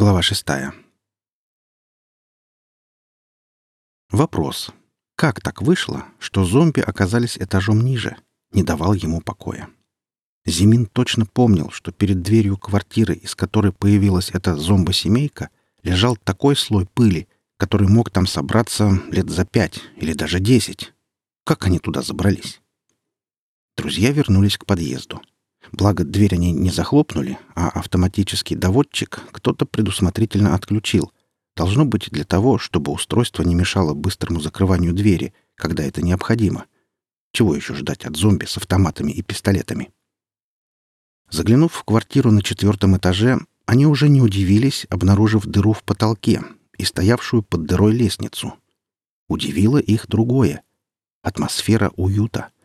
Глава шестая. Вопрос. Как так вышло, что зомби оказались этажом ниже? Не давал ему покоя. Зимин точно помнил, что перед дверью квартиры, из которой появилась эта зомбосемейка, лежал такой слой пыли, который мог там собраться лет за пять или даже десять. Как они туда забрались? Друзья вернулись к подъезду. Благо, дверь они не захлопнули, а автоматический доводчик кто-то предусмотрительно отключил. Должно быть для того, чтобы устройство не мешало быстрому закрыванию двери, когда это необходимо. Чего еще ждать от зомби с автоматами и пистолетами? Заглянув в квартиру на четвертом этаже, они уже не удивились, обнаружив дыру в потолке и стоявшую под дырой лестницу. Удивило их другое — атмосфера уюта —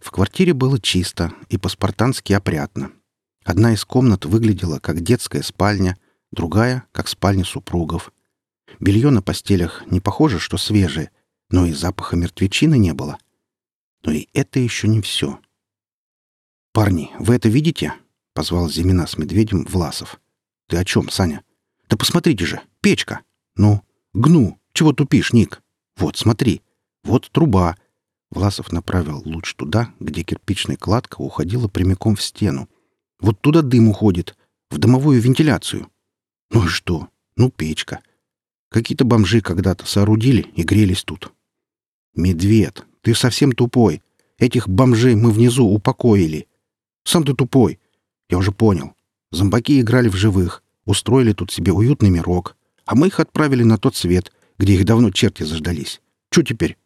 в квартире было чисто и по-спартански опрятно. Одна из комнат выглядела как детская спальня, другая — как спальня супругов. Белье на постелях не похоже, что свежее, но и запаха мертвечины не было. Но и это еще не все. «Парни, вы это видите?» — позвал Зимина с медведем Власов. «Ты о чем, Саня?» «Да посмотрите же, печка!» «Ну, гну! Чего тупишь, Ник? Вот, смотри. Вот труба, Власов направил луч туда, где кирпичная кладка уходила прямиком в стену. Вот туда дым уходит, в домовую вентиляцию. Ну и что? Ну, печка. Какие-то бомжи когда-то соорудили и грелись тут. Медведь, ты совсем тупой. Этих бомжей мы внизу упокоили. Сам ты тупой. Я уже понял. Зомбаки играли в живых, устроили тут себе уютный мирок, а мы их отправили на тот свет, где их давно черти заждались. Что теперь?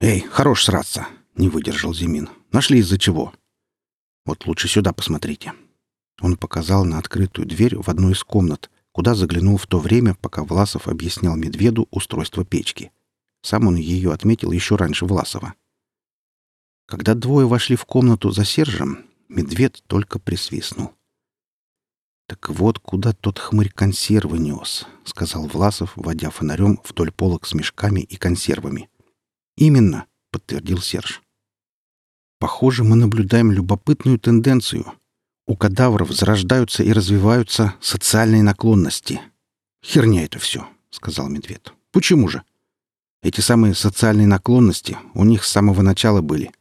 «Эй, хорош сраться!» — не выдержал Зимин. «Нашли из-за чего?» «Вот лучше сюда посмотрите». Он показал на открытую дверь в одну из комнат, куда заглянул в то время, пока Власов объяснял Медведу устройство печки. Сам он ее отметил еще раньше Власова. Когда двое вошли в комнату за Сержем, Медведь только присвистнул. «Так вот, куда тот хмырь консервы нес», — сказал Власов, водя фонарем вдоль полок с мешками и консервами. «Именно», — подтвердил Серж. «Похоже, мы наблюдаем любопытную тенденцию. У кадавров зарождаются и развиваются социальные наклонности». «Херня это все», — сказал Медведь. «Почему же?» «Эти самые социальные наклонности у них с самого начала были.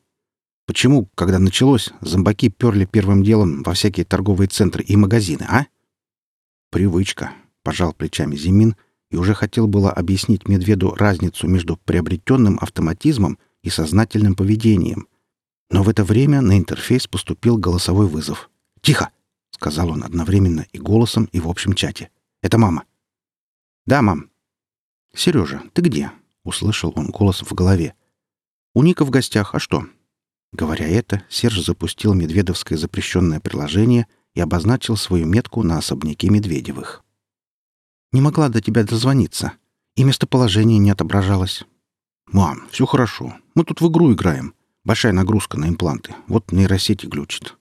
Почему, когда началось, зомбаки перли первым делом во всякие торговые центры и магазины, а?» «Привычка», — пожал плечами Зимин и уже хотел было объяснить Медведу разницу между приобретенным автоматизмом и сознательным поведением. Но в это время на интерфейс поступил голосовой вызов. «Тихо!» — сказал он одновременно и голосом, и в общем чате. «Это мама». «Да, мам». «Сережа, ты где?» — услышал он голос в голове. «У Ника в гостях, а что?» Говоря это, Серж запустил медведовское запрещенное приложение и обозначил свою метку на особняке Медведевых. Не могла до тебя дозвониться. И местоположение не отображалось. «Мам, все хорошо. Мы тут в игру играем. Большая нагрузка на импланты. Вот нейросети глючит».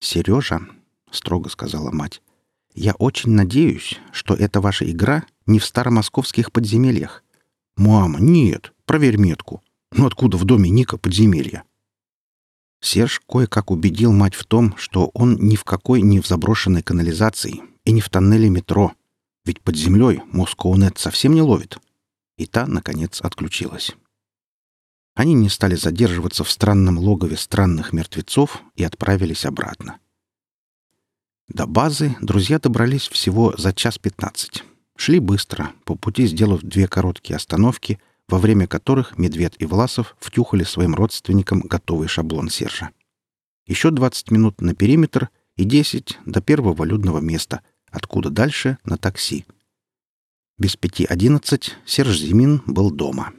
«Сережа», — строго сказала мать, — «я очень надеюсь, что эта ваша игра не в старомосковских подземельях». «Мама, нет. Проверь метку. Ну откуда в доме Ника подземелья?» Серж кое-как убедил мать в том, что он ни в какой не в заброшенной канализации и не в тоннеле метро, ведь под землей Москоунет совсем не ловит. И та, наконец, отключилась. Они не стали задерживаться в странном логове странных мертвецов и отправились обратно. До базы друзья добрались всего за час пятнадцать. Шли быстро, по пути сделав две короткие остановки, во время которых Медведь и Власов втюхали своим родственникам готовый шаблон Сержа. Еще двадцать минут на периметр и десять до первого людного места — откуда дальше на такси. Без пяти одиннадцать Серж Зимин был дома.